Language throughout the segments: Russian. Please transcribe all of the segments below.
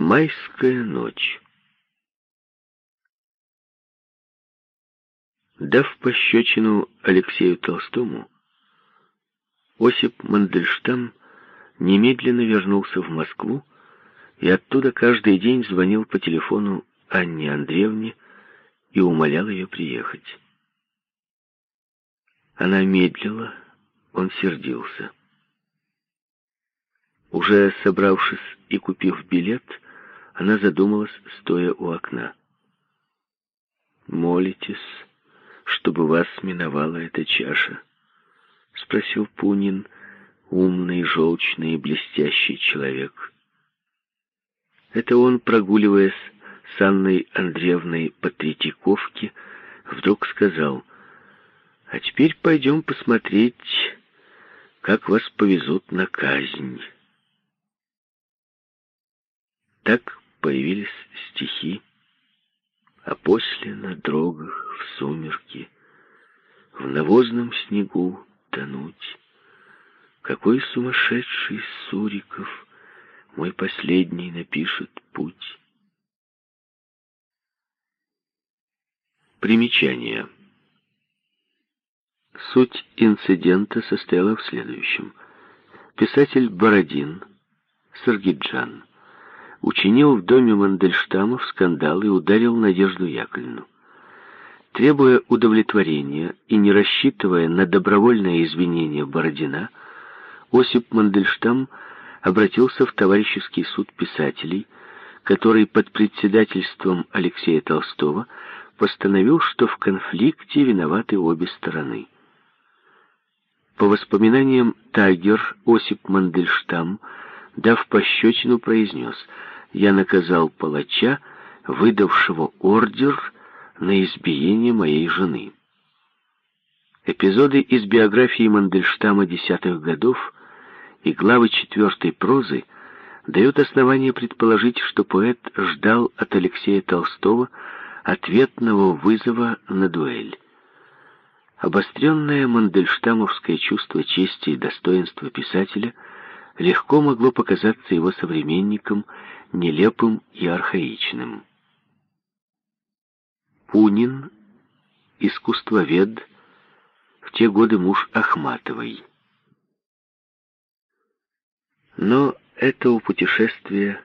Майская ночь. Дав пощечину Алексею Толстому, Осип Мандельштам немедленно вернулся в Москву и оттуда каждый день звонил по телефону Анне Андреевне и умолял ее приехать. Она медлила, он сердился. Уже собравшись и купив билет, она задумалась, стоя у окна. «Молитесь, чтобы вас миновала эта чаша?» — спросил Пунин, умный, желчный и блестящий человек. Это он, прогуливаясь с Анной Андреевной по Третьяковке, вдруг сказал, «А теперь пойдем посмотреть, как вас повезут на казнь». Так появились стихи, а после на дрогах в сумерки, в навозном снегу тонуть. Какой сумасшедший Суриков мой последний напишет путь. Примечание. Суть инцидента состояла в следующем. Писатель Бородин, Саргиджан, учинил в доме Мандельштамов скандал и ударил Надежду Яковлевну. Требуя удовлетворения и не рассчитывая на добровольное извинение Бородина, Осип Мандельштам обратился в товарищеский суд писателей, который под председательством Алексея Толстого постановил, что в конфликте виноваты обе стороны. По воспоминаниям Тагер, Осип Мандельштам, дав пощечину, произнес «Я наказал палача, выдавшего ордер на избиение моей жены». Эпизоды из биографии Мандельштама десятых годов и главы четвертой прозы дают основание предположить, что поэт ждал от Алексея Толстого ответного вызова на дуэль. Обостренное мандельштамовское чувство чести и достоинства писателя легко могло показаться его современникам нелепым и архаичным. Пунин, искусствовед, в те годы муж Ахматовой. Но этого путешествия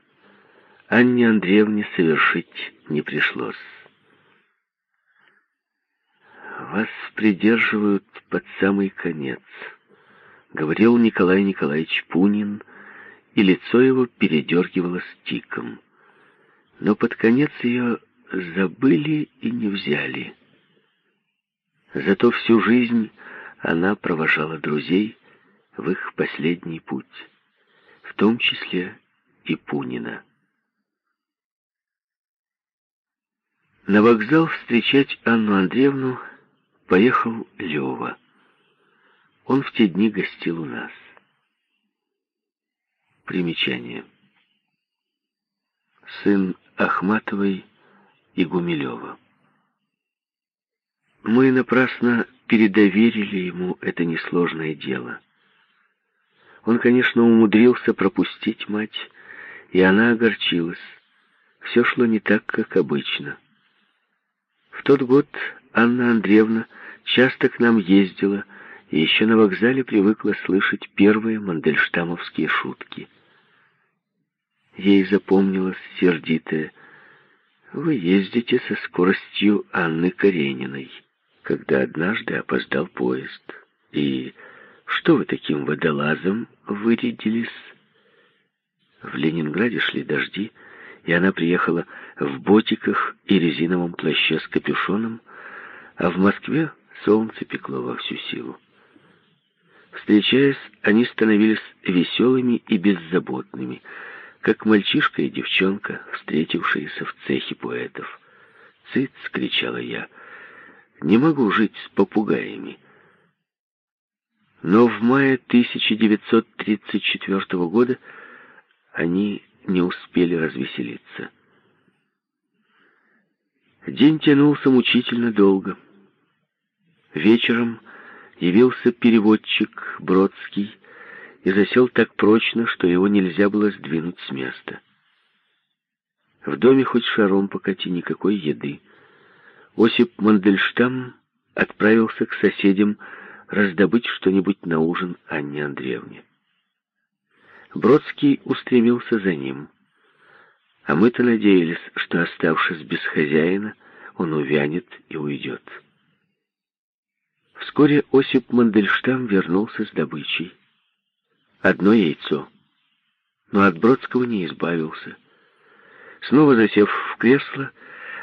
Анне Андреевне совершить не пришлось. «Вас придерживают под самый конец», — говорил Николай Николаевич Пунин, и лицо его передергивалось тиком. Но под конец ее забыли и не взяли. Зато всю жизнь она провожала друзей в их последний путь в том числе и Пунина. На вокзал встречать Анну Андреевну поехал Лева. Он в те дни гостил у нас. Примечание. Сын Ахматовой и Гумилева. Мы напрасно передоверили ему это несложное дело. Он, конечно, умудрился пропустить мать, и она огорчилась. Все шло не так, как обычно. В тот год Анна Андреевна часто к нам ездила и еще на вокзале привыкла слышать первые мандельштамовские шутки. Ей запомнилось сердитое «Вы ездите со скоростью Анны Карениной», когда однажды опоздал поезд, и что вы таким водолазом вырядились? В Ленинграде шли дожди, и она приехала в ботиках и резиновом плаще с капюшоном, а в Москве солнце пекло во всю силу. Встречаясь, они становились веселыми и беззаботными, как мальчишка и девчонка, встретившиеся в цехе поэтов. «Цыц!» — кричала я. «Не могу жить с попугаями». Но в мае 1934 года они не успели развеселиться. День тянулся мучительно долго. Вечером явился переводчик Бродский и засел так прочно, что его нельзя было сдвинуть с места. В доме хоть шаром покати, никакой еды. Осип Мандельштам отправился к соседям раздобыть что-нибудь на ужин Анне Андреевне. Бродский устремился за ним. А мы-то надеялись, что, оставшись без хозяина, он увянет и уйдет. Вскоре Осип Мандельштам вернулся с добычей. Одно яйцо. Но от Бродского не избавился. Снова засев в кресло,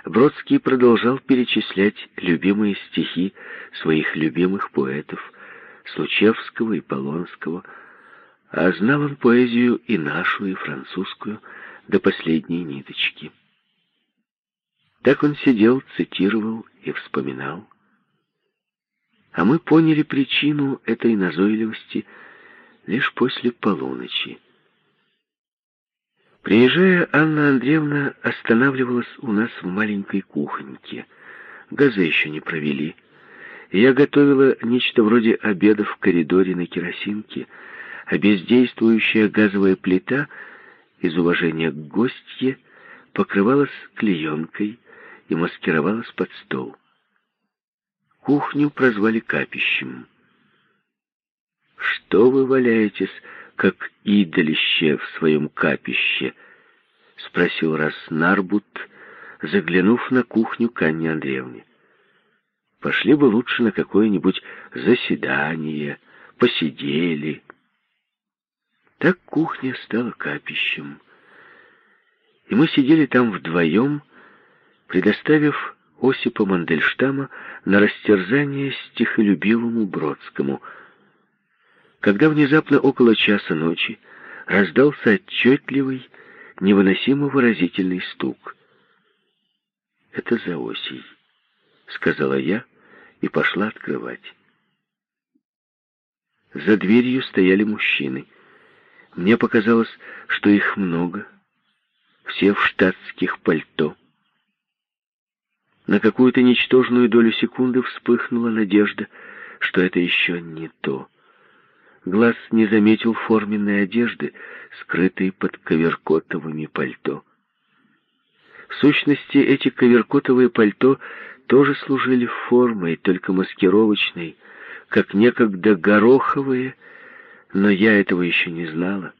Бродский продолжал перечислять любимые стихи своих любимых поэтов Случевского и Полонского, а знал он поэзию и нашу, и французскую, до последней ниточки. Так он сидел, цитировал и вспоминал. А мы поняли причину этой назойливости лишь после полуночи. Приезжая, Анна Андреевна останавливалась у нас в маленькой кухоньке. Газы еще не провели. Я готовила нечто вроде обеда в коридоре на керосинке, а бездействующая газовая плита из уважения к гостье покрывалась клеенкой и маскировалась под стол. Кухню прозвали капищем. «Что вы валяетесь, как идолище в своем капище?» — спросил раз Нарбут, заглянув на кухню к Анне Андреевне. «Пошли бы лучше на какое-нибудь заседание, посидели». Так кухня стала капищем. И мы сидели там вдвоем, предоставив Осипа Мандельштама на растерзание стихолюбивому Бродскому. Когда внезапно около часа ночи раздался отчетливый, невыносимо выразительный стук. «Это за осей», — сказала я и пошла открывать. За дверью стояли мужчины. Мне показалось, что их много, все в штатских пальто. На какую-то ничтожную долю секунды вспыхнула надежда, что это еще не то. Глаз не заметил форменной одежды, скрытой под коверкотовыми пальто. В сущности, эти коверкотовые пальто тоже служили формой, только маскировочной, как некогда гороховые, но я этого еще не знала.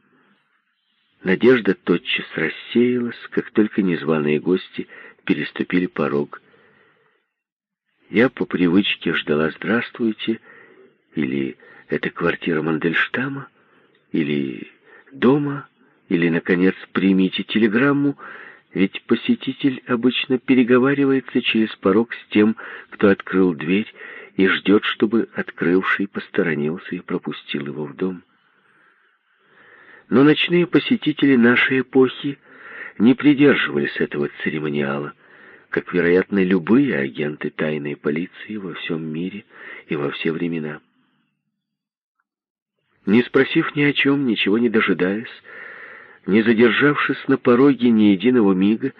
Надежда тотчас рассеялась, как только незваные гости переступили порог. Я по привычке ждала «Здравствуйте» или «Это квартира Мандельштама» или «Дома» или, наконец, «Примите телеграмму», ведь посетитель обычно переговаривается через порог с тем, кто открыл дверь, и ждет, чтобы открывший посторонился и пропустил его в дом. Но ночные посетители нашей эпохи не придерживались этого церемониала как, вероятно, любые агенты тайной полиции во всем мире и во все времена. Не спросив ни о чем, ничего не дожидаясь, не задержавшись на пороге ни единого мига,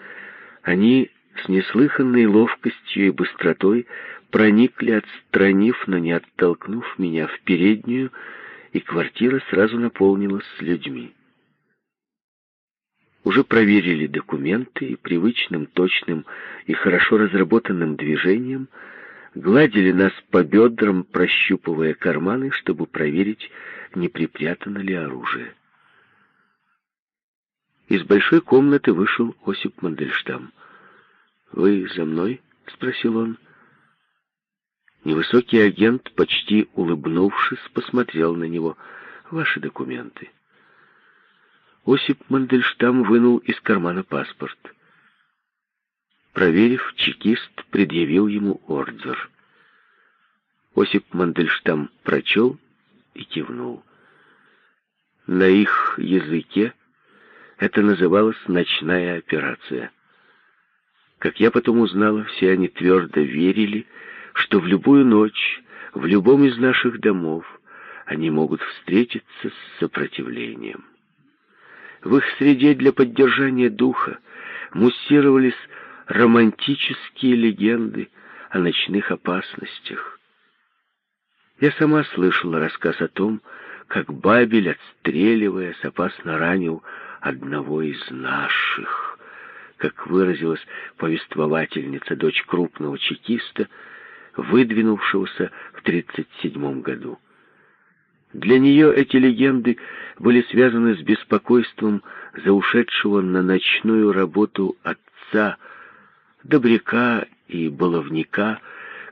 они с неслыханной ловкостью и быстротой проникли, отстранив, но не оттолкнув меня в переднюю, и квартира сразу наполнилась людьми. Уже проверили документы и привычным, точным и хорошо разработанным движением гладили нас по бедрам, прощупывая карманы, чтобы не припрятано ли оружие. Из большой комнаты вышел Осип Мандельштам. «Вы за мной?» — спросил он. Невысокий агент, почти улыбнувшись, посмотрел на него. «Ваши документы». Осип Мандельштам вынул из кармана паспорт. Проверив, чекист предъявил ему ордер. Осип Мандельштам прочел и кивнул. На их языке это называлось «ночная операция». Как я потом узнала, все они твердо верили, что в любую ночь, в любом из наших домов, они могут встретиться с сопротивлением. В их среде для поддержания духа муссировались романтические легенды о ночных опасностях. Я сама слышала рассказ о том, как Бабель, отстреливаясь, опасно ранил одного из наших, как выразилась повествовательница, дочь крупного чекиста, выдвинувшегося в 1937 году. Для нее эти легенды были связаны с беспокойством за ушедшего на ночную работу отца, добряка и баловника,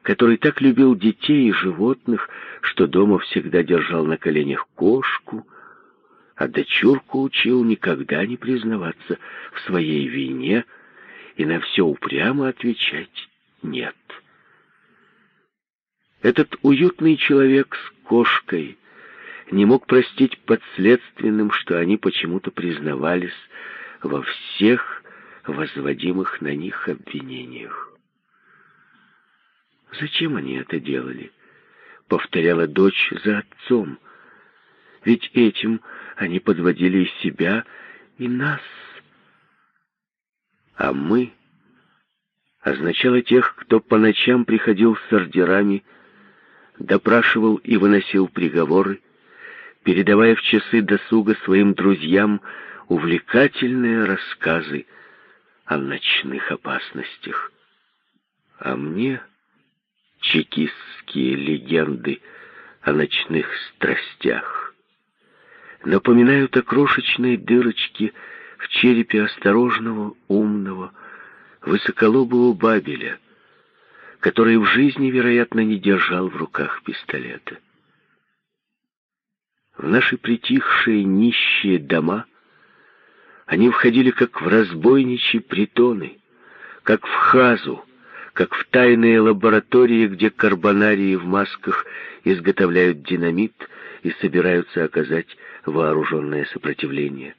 который так любил детей и животных, что дома всегда держал на коленях кошку, а дочурку учил никогда не признаваться в своей вине и на все упрямо отвечать «нет». Этот уютный человек с кошкой не мог простить подследственным, что они почему-то признавались во всех возводимых на них обвинениях. Зачем они это делали? Повторяла дочь за отцом. Ведь этим они подводили и себя, и нас. А мы означало тех, кто по ночам приходил с ордерами, допрашивал и выносил приговоры, передавая в часы досуга своим друзьям увлекательные рассказы о ночных опасностях. А мне чекистские легенды о ночных страстях. Напоминают о крошечной дырочке в черепе осторожного, умного, высоколобого Бабеля, который в жизни, вероятно, не держал в руках пистолета. В наши притихшие нищие дома они входили как в разбойничьи притоны, как в хазу, как в тайные лаборатории, где карбонарии в масках изготовляют динамит и собираются оказать вооруженное сопротивление.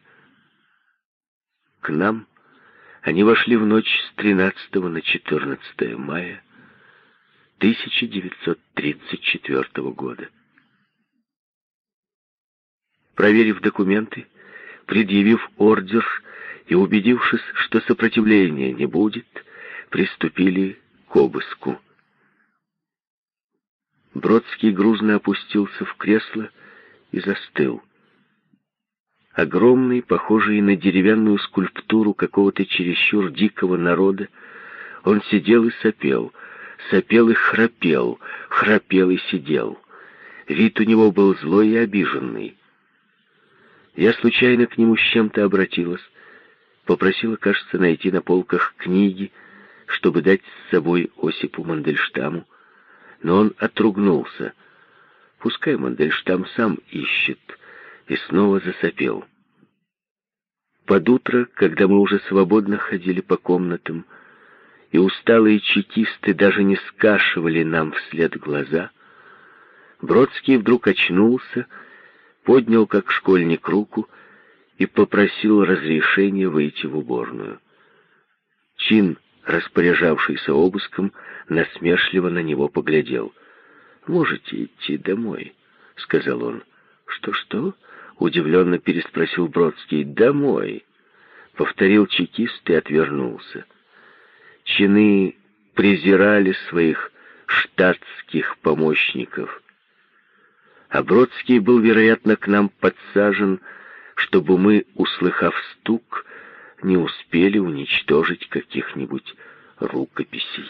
К нам они вошли в ночь с 13 на 14 мая 1934 года. Проверив документы, предъявив ордер и убедившись, что сопротивления не будет, приступили к обыску. Бродский грузно опустился в кресло и застыл. Огромный, похожий на деревянную скульптуру какого-то чересчур дикого народа, он сидел и сопел, сопел и храпел, храпел и сидел. Вид у него был злой и обиженный. Я случайно к нему с чем-то обратилась, попросила, кажется, найти на полках книги, чтобы дать с собой Осипу Мандельштаму, но он отругнулся. Пускай Мандельштам сам ищет, и снова засопел. Под утро, когда мы уже свободно ходили по комнатам, и усталые чекисты даже не скашивали нам вслед глаза, Бродский вдруг очнулся, поднял как школьник руку и попросил разрешения выйти в уборную. Чин распоряжавшийся обыском, насмешливо на него поглядел. «Можете идти домой», — сказал он. «Что-что?» — удивленно переспросил Бродский. «Домой», — повторил чекист и отвернулся. Чины презирали своих штатских помощников. А Бродский был, вероятно, к нам подсажен, чтобы мы, услыхав стук, не успели уничтожить каких-нибудь рукописей.